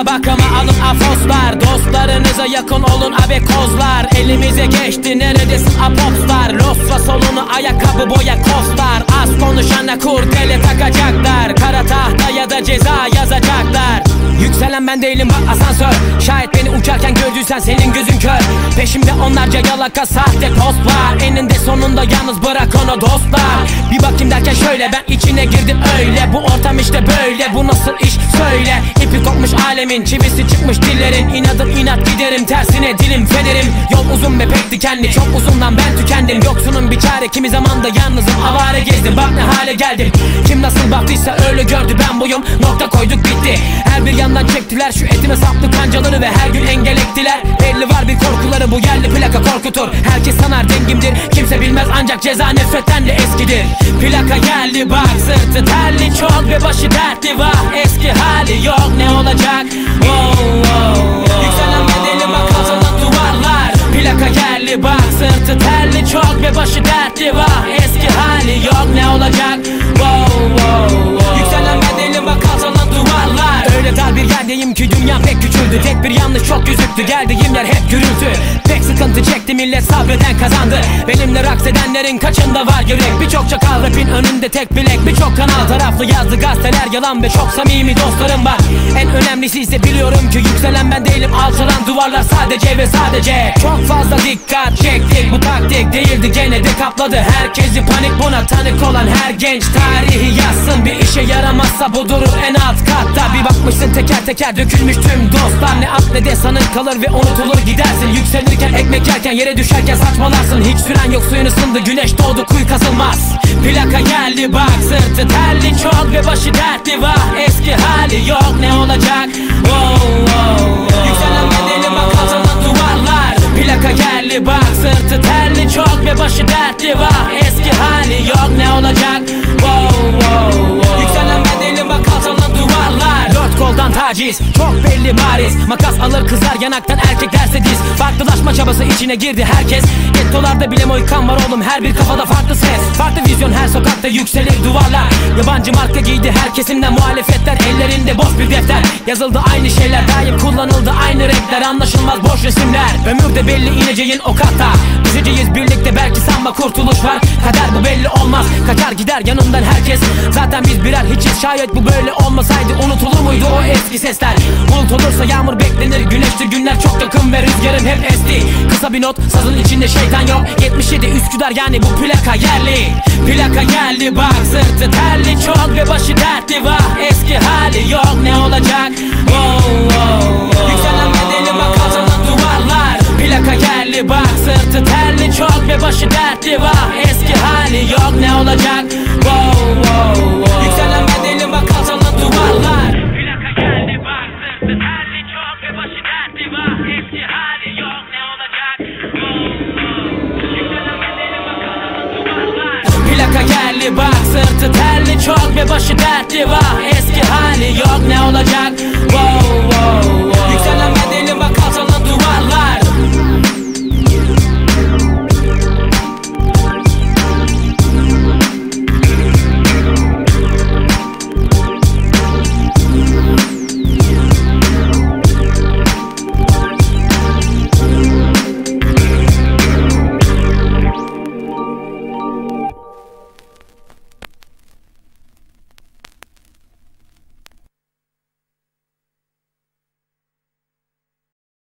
Bokslarınıza bakıma alın afoslar. Dostlarınıza yakın olun abekozlar Elimize geçti neredesin apopslar? Losra solunu ayakkabı boya kostlar. Az konuşana kurdele takacaklar. Kara tahta ya da ceza yazacaklar. Yükselen ben değilim bak asansör. Şayet beni uçarken gördüysen senin gözün kör. Peşimde onlarca yalaka sahte post var Eninde sonunda yalnız bırak onu dostlar. Bir bakayım derken şöyle ben içine girdim öyle. Bu ortam işte böyle bu nasıl iş? Söyle. İpi kopmuş alemin çivisi çıkmış dillerin. İnadım inat giderim tersine dilim fenerim Yol uzun ve pek dikenli çok uzundan ben tükendim. Yoksunun bir çare kimi zaman da yalnızım. Avare gezdim Bak ne hale geldim. Kim nasıl baktıysa öyle gördü ben buyum. Nokta koyduk bitti. Her bir yandan çektiler şu etime saplı kancaları Ve her gün engel ettiler Belli var bir korkuları bu yerli plaka korkutur. Herkes sanar dengimdir kimse bilmez ancak ceza nefretten de eskidir. Plaka geldi bak sırtı terli çok ve başı dertli. Vah Eski hali yok ne olacak? Wow, wow, wow. Yükselen bedeli bak azalan duvarlar. Plaka geldi bak sırtı terli çok ve başı dertli. Vah Eski hali yok ne olacak? Wow, wow, wow. Yükselen bedeli bak duvarlar. Öyle dar bir yerdeyim ki dünya pek küçüldü. Tek bir yanlış çok gözüktü geldiğim yer sıkıntı çekti millet sabreden kazandı. Benimle raks edenlerin kaçında var yürek? Birçok çakal rapin önünde tek bilek Birçok kanal taraflı yazdı gazeteler. Yalan Ve çok samimi dostlarım var. En önemlisi ise biliyorum ki yükselen ben değilim. Alçalan duvarlar sadece ve sadece. Çok fazla dikkat çektik. Bu taktik değildi gene de kapladı. Herkesi panik buna tanık olan her genç tarihi yazsın. Bir işe yaramazsa bu durur en alt katta teker dökülmüş tüm dostlar. Ne at ne de sanın kalır ve unutulur gidersin. Yükselirken ekmek yerken yere düşerken saçmalarsın. Hiç süren yok suyun ısındı güneş doğdu kuyu kazılmaz. Plaka geldi bak sırtı terli çok ve başı dertli vah Eski hali yok ne olacak? Wow, wow, wow. Yükselen bedeli bak duvarlar. Plaka geldi bak sırtı terli çok ve başı dertli vah Eski hali yok ne olacak taciz çok belli bariz. Makas alır kızar yanaktan erkek derse diz. Farklılaşma çabası içine girdi herkes. Gettolarda bile moykan var oğlum her bir kafada farklı ses. Farklı vizyon her sokakta yükselir duvarlar. Yabancı marka giydi her kesimden muhalefetler. Ellerinde boş bir defter. Yazıldı aynı şeyler daim kullanıldı aynı renkler. Anlaşılmaz boş resimler. Ömürde belli ineceğin o kata Düşeceğiz birlikte belki sanma kurtuluş var. Kader bu belli olmaz. Kaçar gider yanımdan herkes. Zaten biz birer hiçiz. Şayet bu böyle olmasaydı Unutulur muydu o eski sesler? Bulut yağmur beklenir güneştir. Günler çok yakın ve rüzgarım hep esti. Kısa bir not sazın içinde şeytan yok. 77 Üsküdar yani bu plaka yerli. Plaka geldi bak sırtı terli. Çok ve başı dertli vah Eski hali yok. Ne olacak? Wow, wow, Bak sırtı terli çok ve başı dertli vah Eski hali yok ne olacak? Wow, wow, wow. Yükselen bedeli bak azalan duvarlar. Plaka geldi bak sırtı terli çok ve başı dertli vah Eski hali yok ne olacak? Wow, wow. Yükselen bedeli bak azalan duvarlar. Plaka geldi bak sırtı terli çok ve başı dertli vah Eski hali yok ne olacak? Wow, wow,